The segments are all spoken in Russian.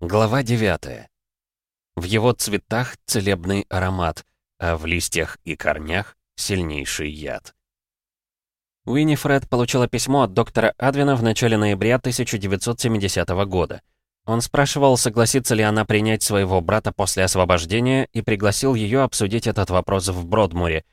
Глава 9. В его цветах целебный аромат, а в листьях и корнях сильнейший яд. Уинифред получила письмо от доктора Адвина в начале ноября 1970 года. Он спрашивал, согласится ли она принять своего брата после освобождения и пригласил ее обсудить этот вопрос в Бродмуре.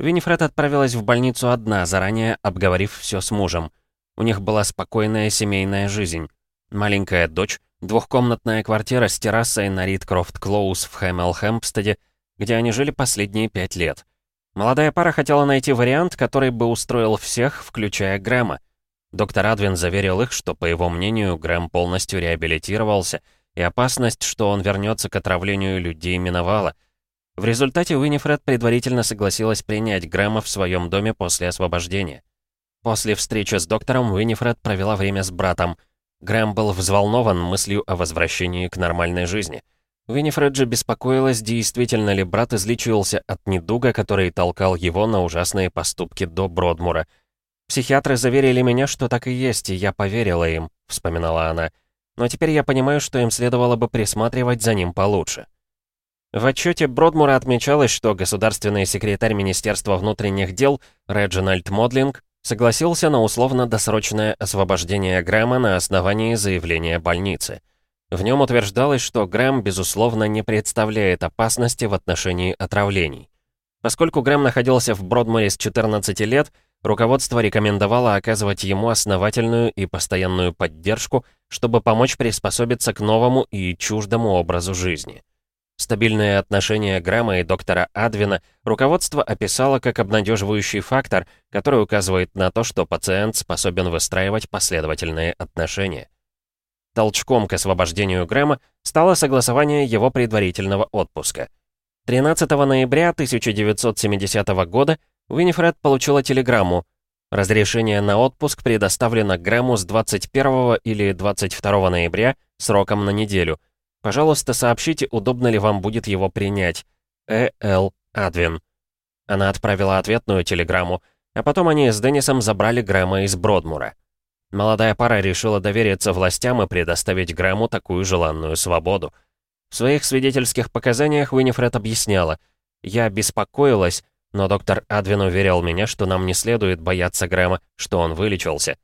Уинифред отправилась в больницу одна, заранее обговорив все с мужем. У них была спокойная семейная жизнь. Маленькая дочь, Двухкомнатная квартира с террасой на Ридкрофт Клоус в Хэмл-Хэмпстеде, где они жили последние пять лет. Молодая пара хотела найти вариант, который бы устроил всех, включая Грэма. Доктор Адвин заверил их, что, по его мнению, Грэм полностью реабилитировался, и опасность, что он вернется к отравлению людей, миновала. В результате Уинифред предварительно согласилась принять Грэма в своем доме после освобождения. После встречи с доктором Уинифред провела время с братом — Грэм был взволнован мыслью о возвращении к нормальной жизни. Виннифред же беспокоилась, действительно ли брат излечился от недуга, который толкал его на ужасные поступки до Бродмура. «Психиатры заверили меня, что так и есть, и я поверила им», — вспоминала она. «Но теперь я понимаю, что им следовало бы присматривать за ним получше». В отчете Бродмура отмечалось, что государственный секретарь Министерства внутренних дел Реджинальд Модлинг согласился на условно-досрочное освобождение Грэма на основании заявления больницы. В нем утверждалось, что Грэм, безусловно, не представляет опасности в отношении отравлений. Поскольку Грэм находился в Бродморе с 14 лет, руководство рекомендовало оказывать ему основательную и постоянную поддержку, чтобы помочь приспособиться к новому и чуждому образу жизни. Стабильные отношения Грэма и доктора Адвина руководство описало как обнадеживающий фактор, который указывает на то, что пациент способен выстраивать последовательные отношения. Толчком к освобождению Грэма стало согласование его предварительного отпуска. 13 ноября 1970 года Уинифред получила телеграмму. Разрешение на отпуск предоставлено Грэму с 21 или 22 ноября сроком на неделю – Пожалуйста, сообщите, удобно ли вам будет его принять. Э. Л. Адвин. Она отправила ответную телеграмму, а потом они с Деннисом забрали Грэма из Бродмура. Молодая пара решила довериться властям и предоставить Грэму такую желанную свободу. В своих свидетельских показаниях Уинифред объясняла, «Я беспокоилась, но доктор Адвин уверил меня, что нам не следует бояться Грэма, что он вылечился.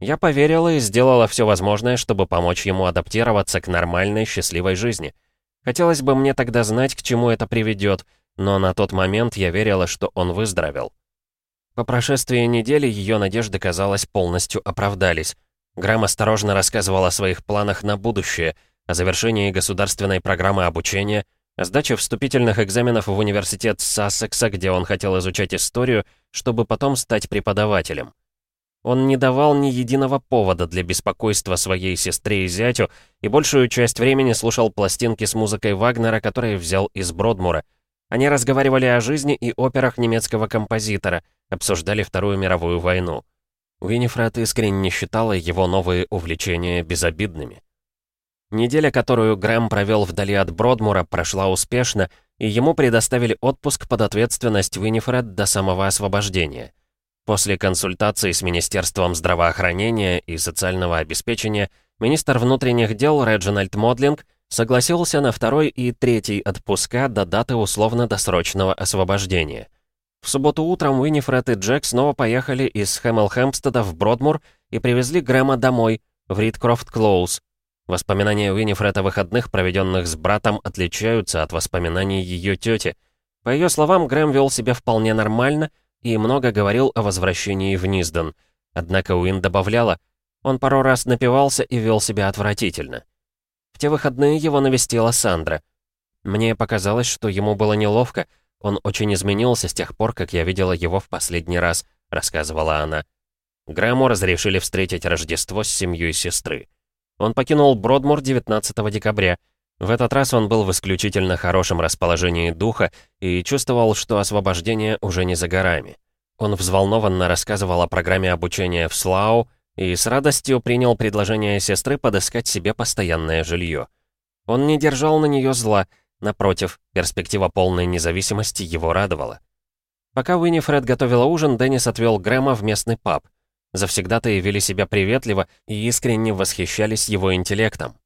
Я поверила и сделала все возможное, чтобы помочь ему адаптироваться к нормальной, счастливой жизни. Хотелось бы мне тогда знать, к чему это приведет, но на тот момент я верила, что он выздоровел. По прошествии недели ее надежды, казалось, полностью оправдались. Грэм осторожно рассказывал о своих планах на будущее, о завершении государственной программы обучения, о сдаче вступительных экзаменов в университет Сассекса, где он хотел изучать историю, чтобы потом стать преподавателем. Он не давал ни единого повода для беспокойства своей сестре и зятю, и большую часть времени слушал пластинки с музыкой Вагнера, которые взял из Бродмура. Они разговаривали о жизни и операх немецкого композитора, обсуждали Вторую мировую войну. Уинифред искренне считала его новые увлечения безобидными. Неделя, которую Грэм провел вдали от Бродмура, прошла успешно, и ему предоставили отпуск под ответственность Уинифред до самого освобождения. После консультации с Министерством здравоохранения и социального обеспечения министр внутренних дел Реджинальд Модлинг согласился на второй и третий отпуска до даты условно-досрочного освобождения. В субботу утром Уинифред и Джек снова поехали из Хэмилхэмпстеда в Бродмур и привезли Грэма домой, в Ридкрофт Клоуз. Воспоминания Уинифред о выходных, проведенных с братом, отличаются от воспоминаний ее тети. По ее словам, Грэм вел себя вполне нормально, и много говорил о возвращении в Низден. Однако Уин добавляла, он пару раз напивался и вел себя отвратительно. В те выходные его навестила Сандра. Мне показалось, что ему было неловко, он очень изменился с тех пор, как я видела его в последний раз, рассказывала она. Грэму разрешили встретить Рождество с семьей сестры. Он покинул Бродмур 19 декабря, в этот раз он был в исключительно хорошем расположении духа и чувствовал, что освобождение уже не за горами. Он взволнованно рассказывал о программе обучения в Слау и с радостью принял предложение сестры подыскать себе постоянное жилье. Он не держал на нее зла, напротив, перспектива полной независимости его радовала. Пока Уиннифред готовила ужин, Деннис отвел Грэма в местный паб. Завсегдатые вели себя приветливо и искренне восхищались его интеллектом.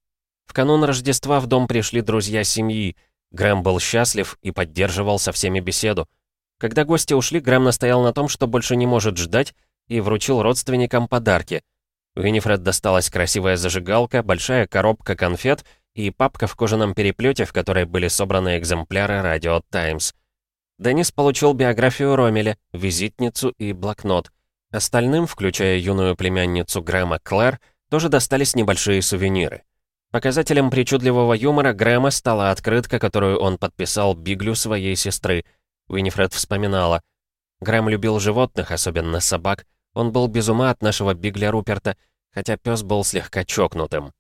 В канун Рождества в дом пришли друзья семьи. Грэм был счастлив и поддерживал со всеми беседу. Когда гости ушли, Грэм настоял на том, что больше не может ждать, и вручил родственникам подарки. Винифред досталась красивая зажигалка, большая коробка конфет и папка в кожаном переплете, в которой были собраны экземпляры «Радио Таймс». Деннис получил биографию Ромеля, визитницу и блокнот. Остальным, включая юную племянницу Грэма Клэр, тоже достались небольшие сувениры. Показателем причудливого юмора Грэма стала открытка, которую он подписал Биглю своей сестры. Уинифред вспоминала. Грэм любил животных, особенно собак. Он был без ума от нашего Бигля Руперта, хотя пес был слегка чокнутым.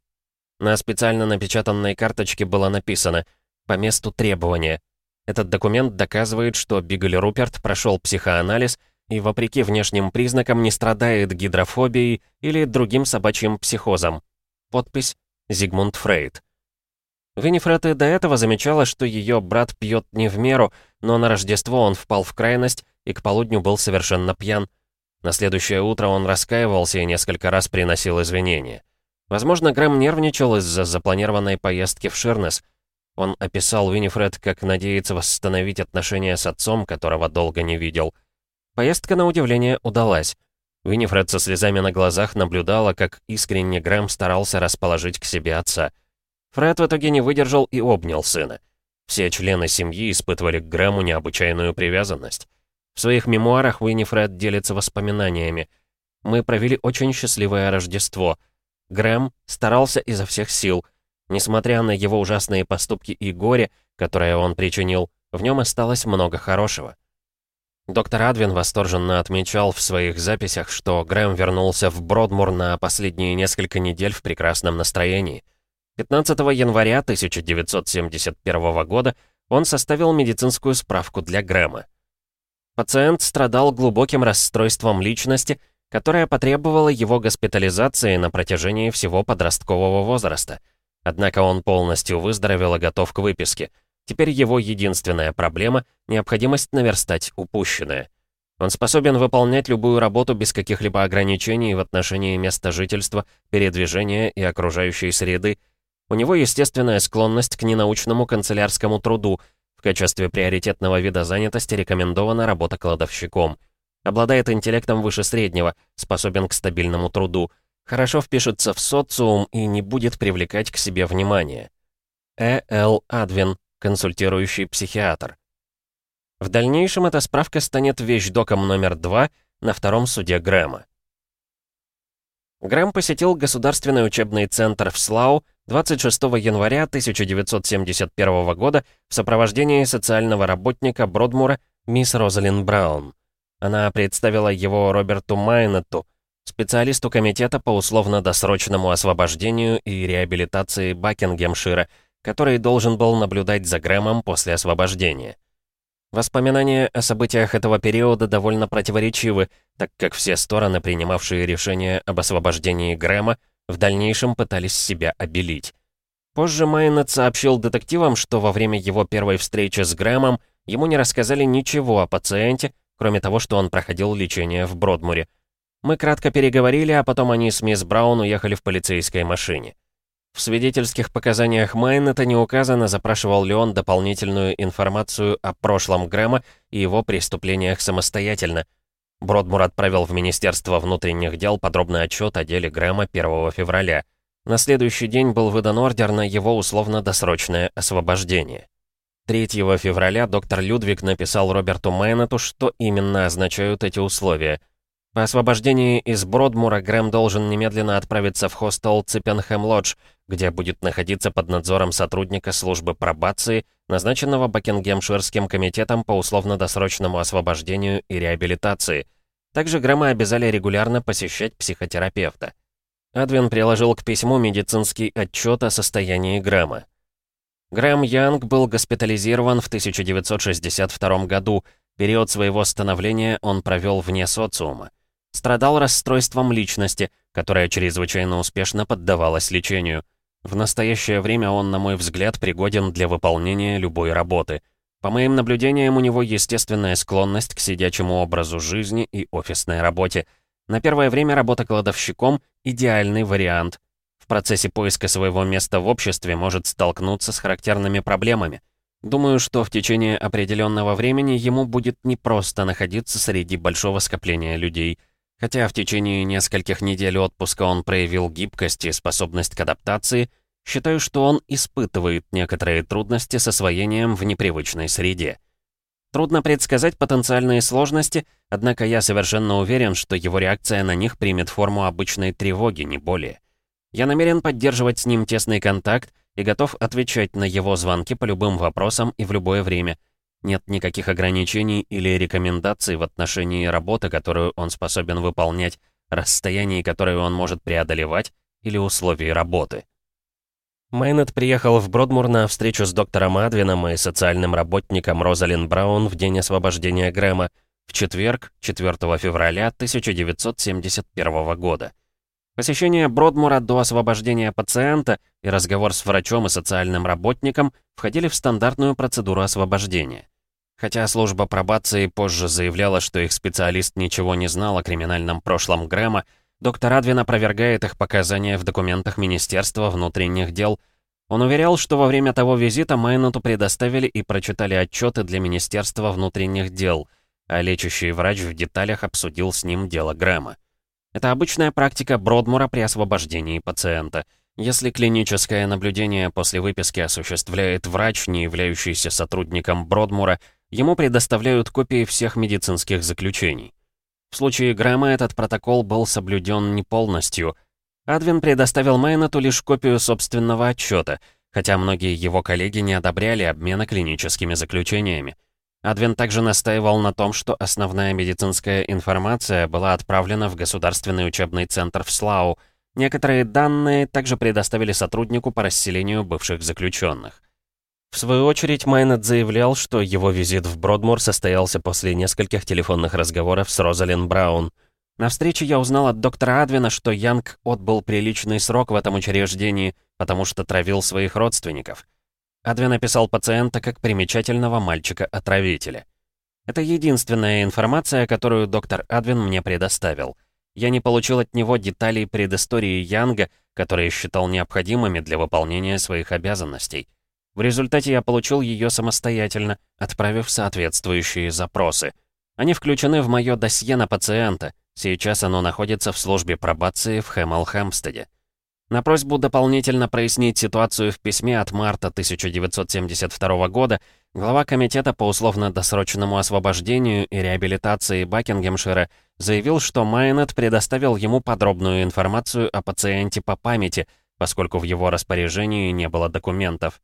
На специально напечатанной карточке было написано «По месту требования». Этот документ доказывает, что Бигль Руперт прошел психоанализ и, вопреки внешним признакам, не страдает гидрофобией или другим собачьим психозом. Подпись Зигмунд Фрейд. Виннифред и до этого замечала, что ее брат пьет не в меру, но на Рождество он впал в крайность и к полудню был совершенно пьян. На следующее утро он раскаивался и несколько раз приносил извинения. Возможно, Грэм нервничал из-за запланированной поездки в Ширнес. Он описал Виннифред, как надеется восстановить отношения с отцом, которого долго не видел. Поездка, на удивление, удалась. Виннифред со слезами на глазах наблюдала, как искренне Грэм старался расположить к себе отца. Фред в итоге не выдержал и обнял сына. Все члены семьи испытывали к Грэму необычайную привязанность. В своих мемуарах Уиннифред делится воспоминаниями. «Мы провели очень счастливое Рождество. Грэм старался изо всех сил. Несмотря на его ужасные поступки и горе, которое он причинил, в нем осталось много хорошего. Доктор Адвин восторженно отмечал в своих записях, что Грэм вернулся в Бродмур на последние несколько недель в прекрасном настроении. 15 января 1971 года он составил медицинскую справку для Грэма. Пациент страдал глубоким расстройством личности, которое потребовало его госпитализации на протяжении всего подросткового возраста. Однако он полностью выздоровел и готов к выписке – Теперь его единственная проблема — необходимость наверстать упущенное. Он способен выполнять любую работу без каких-либо ограничений в отношении места жительства, передвижения и окружающей среды. У него естественная склонность к ненаучному канцелярскому труду. В качестве приоритетного вида занятости рекомендована работа кладовщиком. Обладает интеллектом выше среднего, способен к стабильному труду. Хорошо впишется в социум и не будет привлекать к себе внимание. Э. Л. Адвин, консультирующий психиатр. В дальнейшем эта справка станет вещдоком номер два на втором суде Грэма. Грэм посетил Государственный учебный центр в Слау 26 января 1971 года в сопровождении социального работника Бродмура мисс Розалин Браун. Она представила его Роберту Майнетту, специалисту комитета по условно-досрочному освобождению и реабилитации Бакингемшира, который должен был наблюдать за Грэмом после освобождения. Воспоминания о событиях этого периода довольно противоречивы, так как все стороны, принимавшие решение об освобождении Грэма, в дальнейшем пытались себя обелить. Позже Майнет сообщил детективам, что во время его первой встречи с Грэмом ему не рассказали ничего о пациенте, кроме того, что он проходил лечение в Бродмуре. Мы кратко переговорили, а потом они с мисс Браун уехали в полицейской машине. В свидетельских показаниях Майнета не указано, запрашивал ли он дополнительную информацию о прошлом Грэма и его преступлениях самостоятельно. Бродмур отправил в Министерство внутренних дел подробный отчет о деле Грэма 1 февраля. На следующий день был выдан ордер на его условно-досрочное освобождение. 3 февраля доктор Людвиг написал Роберту Майнету, что именно означают эти условия – по освобождении из Бродмура Грэм должен немедленно отправиться в хостел Циппенхэм-Лодж, где будет находиться под надзором сотрудника службы пробации, назначенного Бакингемширским комитетом по условно-досрочному освобождению и реабилитации. Также Грэма обязали регулярно посещать психотерапевта. Адвин приложил к письму медицинский отчет о состоянии Грэма. Грэм Янг был госпитализирован в 1962 году. Период своего становления он провел вне социума. Страдал расстройством личности, которое чрезвычайно успешно поддавалось лечению. В настоящее время он, на мой взгляд, пригоден для выполнения любой работы. По моим наблюдениям, у него естественная склонность к сидячему образу жизни и офисной работе. На первое время работа кладовщиком — идеальный вариант. В процессе поиска своего места в обществе может столкнуться с характерными проблемами. Думаю, что в течение определенного времени ему будет непросто находиться среди большого скопления людей. Хотя в течение нескольких недель отпуска он проявил гибкость и способность к адаптации, считаю, что он испытывает некоторые трудности с освоением в непривычной среде. Трудно предсказать потенциальные сложности, однако я совершенно уверен, что его реакция на них примет форму обычной тревоги, не более. Я намерен поддерживать с ним тесный контакт и готов отвечать на его звонки по любым вопросам и в любое время. Нет никаких ограничений или рекомендаций в отношении работы, которую он способен выполнять, расстояний, которые он может преодолевать, или условий работы. Майнет приехал в Бродмур на встречу с доктором Адвином и социальным работником Розалин Браун в день освобождения Грэма в четверг, 4 февраля 1971 года. Посещение Бродмура до освобождения пациента и разговор с врачом и социальным работником входили в стандартную процедуру освобождения. Хотя служба пробации позже заявляла, что их специалист ничего не знал о криминальном прошлом Грэма, Доктор Адвин опровергает их показания в документах Министерства внутренних дел. Он уверял, что во время того визита Майноту предоставили и прочитали отчеты для Министерства внутренних дел, а лечащий врач в деталях обсудил с ним дело Грэма. Это обычная практика Бродмура при освобождении пациента. Если клиническое наблюдение после выписки осуществляет врач, не являющийся сотрудником Бродмура, ему предоставляют копии всех медицинских заключений. В случае Грэма этот протокол был соблюден не полностью. Адвин предоставил Майнету лишь копию собственного отчета, хотя многие его коллеги не одобряли обмена клиническими заключениями. Адвин также настаивал на том, что основная медицинская информация была отправлена в Государственный учебный центр в Слау. Некоторые данные также предоставили сотруднику по расселению бывших заключенных. В свою очередь, Майнет заявлял, что его визит в Бродмур состоялся после нескольких телефонных разговоров с Розалин Браун. На встрече я узнал от доктора Адвина, что Янг отбыл приличный срок в этом учреждении, потому что травил своих родственников. Адвин описал пациента как примечательного мальчика-отравителя. Это единственная информация, которую доктор Адвин мне предоставил. Я не получил от него деталей предыстории Янга, которые считал необходимыми для выполнения своих обязанностей. В результате я получил ее самостоятельно, отправив соответствующие запросы. Они включены в мое досье на пациента. Сейчас оно находится в службе пробации в Хэмл-Хэмпстеде. На просьбу дополнительно прояснить ситуацию в письме от марта 1972 года глава Комитета по условно-досрочному освобождению и реабилитации Бакингемшира заявил, что Майнет предоставил ему подробную информацию о пациенте по памяти, поскольку в его распоряжении не было документов.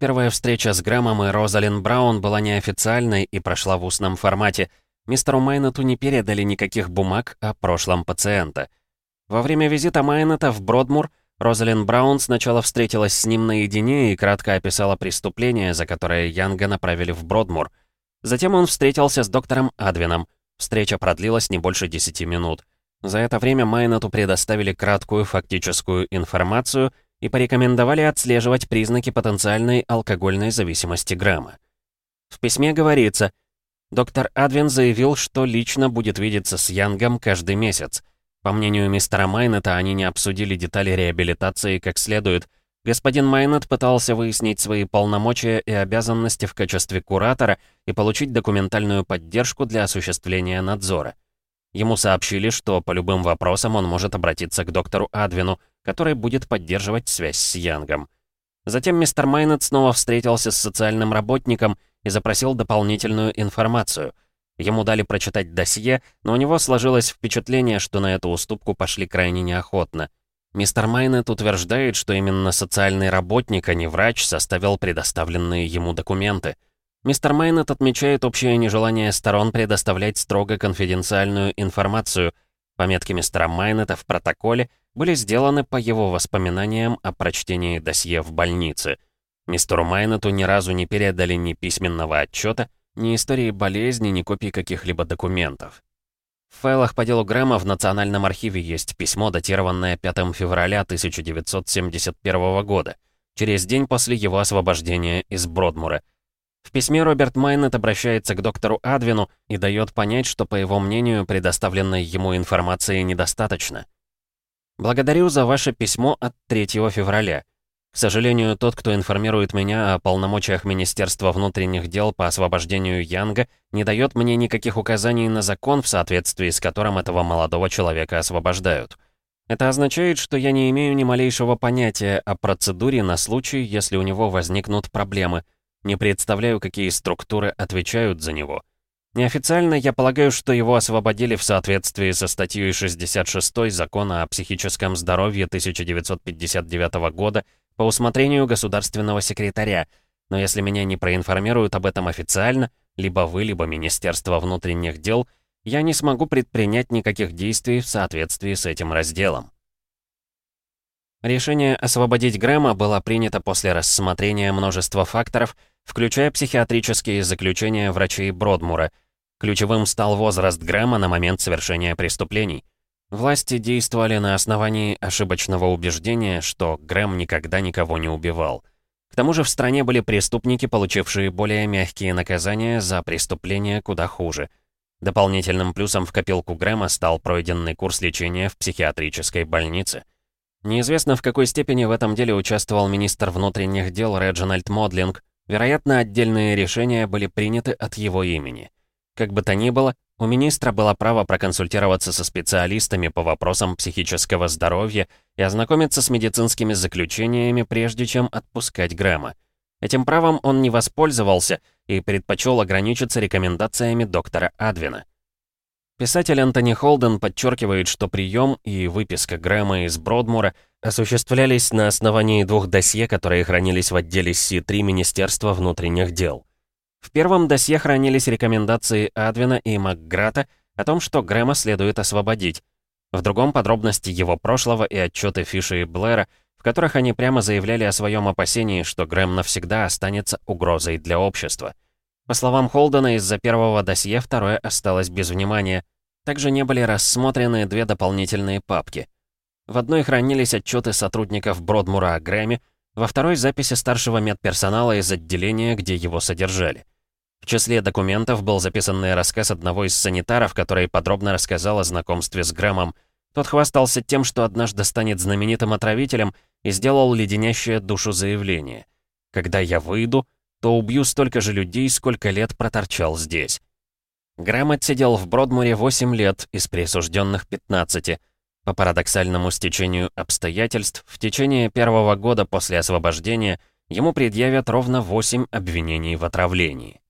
Первая встреча с Грэмом и Розалин Браун была неофициальной и прошла в устном формате. Мистеру Майнету не передали никаких бумаг о прошлом пациента. Во время визита Майнета в Бродмур Розалин Браун сначала встретилась с ним наедине и кратко описала преступление, за которое Янга направили в Бродмур. Затем он встретился с доктором Адвином. Встреча продлилась не больше 10 минут. За это время Майнету предоставили краткую фактическую информацию — и порекомендовали отслеживать признаки потенциальной алкогольной зависимости Грамма. В письме говорится, доктор Адвин заявил, что лично будет видеться с Янгом каждый месяц. По мнению мистера Майнета, они не обсудили детали реабилитации как следует. Господин Майнет пытался выяснить свои полномочия и обязанности в качестве куратора и получить документальную поддержку для осуществления надзора. Ему сообщили, что по любым вопросам он может обратиться к доктору Адвину, который будет поддерживать связь с Янгом. Затем мистер Майнет снова встретился с социальным работником и запросил дополнительную информацию. Ему дали прочитать досье, но у него сложилось впечатление, что на эту уступку пошли крайне неохотно. Мистер Майнет утверждает, что именно социальный работник, а не врач, составил предоставленные ему документы — Мистер Майнет отмечает общее нежелание сторон предоставлять строго конфиденциальную информацию. Пометки мистера Майнета в протоколе были сделаны по его воспоминаниям о прочтении досье в больнице. Мистеру Майнету ни разу не передали ни письменного отчета, ни истории болезни, ни копий каких-либо документов. В файлах по делу Грэма в Национальном архиве есть письмо, датированное 5 февраля 1971 года, через день после его освобождения из Бродмура. В письме Роберт Майнет обращается к доктору Адвину и дает понять, что, по его мнению, предоставленной ему информации недостаточно. Благодарю за ваше письмо от 3 февраля. К сожалению, тот, кто информирует меня о полномочиях Министерства внутренних дел по освобождению Янга, не дает мне никаких указаний на закон, в соответствии с которым этого молодого человека освобождают. Это означает, что я не имею ни малейшего понятия о процедуре на случай, если у него возникнут проблемы. Не представляю, какие структуры отвечают за него. Неофициально я полагаю, что его освободили в соответствии со статьей 66 Закона о психическом здоровье 1959 года по усмотрению государственного секретаря, но если меня не проинформируют об этом официально, либо вы, либо Министерство внутренних дел, я не смогу предпринять никаких действий в соответствии с этим разделом. Решение освободить Грэма было принято после рассмотрения множества факторов, включая психиатрические заключения врачей Бродмура. Ключевым стал возраст Грэма на момент совершения преступлений. Власти действовали на основании ошибочного убеждения, что Грэм никогда никого не убивал. К тому же в стране были преступники, получившие более мягкие наказания за преступления куда хуже. Дополнительным плюсом в копилку Грэма стал пройденный курс лечения в психиатрической больнице. Неизвестно, в какой степени в этом деле участвовал министр внутренних дел Реджинальд Модлинг. Вероятно, отдельные решения были приняты от его имени. Как бы то ни было, у министра было право проконсультироваться со специалистами по вопросам психического здоровья и ознакомиться с медицинскими заключениями, прежде чем отпускать Грэма. Этим правом он не воспользовался и предпочел ограничиться рекомендациями доктора Адвина. Писатель Антони Холден подчеркивает, что прием и выписка Грэма из Бродмура осуществлялись на основании двух досье, которые хранились в отделе Си-3 Министерства внутренних дел. В первом досье хранились рекомендации Адвина и Макграта о том, что Грэма следует освободить. В другом — подробности его прошлого и отчеты Фиша и Блэра, в которых они прямо заявляли о своем опасении, что Грэм навсегда останется угрозой для общества. По словам Холдена, из-за первого досье второе осталось без внимания. Также не были рассмотрены две дополнительные папки. В одной хранились отчеты сотрудников Бродмура о Грэме, во второй — записи старшего медперсонала из отделения, где его содержали. В числе документов был записанный рассказ одного из санитаров, который подробно рассказал о знакомстве с Грэмом. Тот хвастался тем, что однажды станет знаменитым отравителем и сделал леденящее душу заявление. «Когда я выйду, то убью столько же людей, сколько лет проторчал здесь. Грэм отсидел в Бродмуре 8 лет из присужденных 15. По парадоксальному стечению обстоятельств, в течение первого года после освобождения ему предъявят ровно 8 обвинений в отравлении.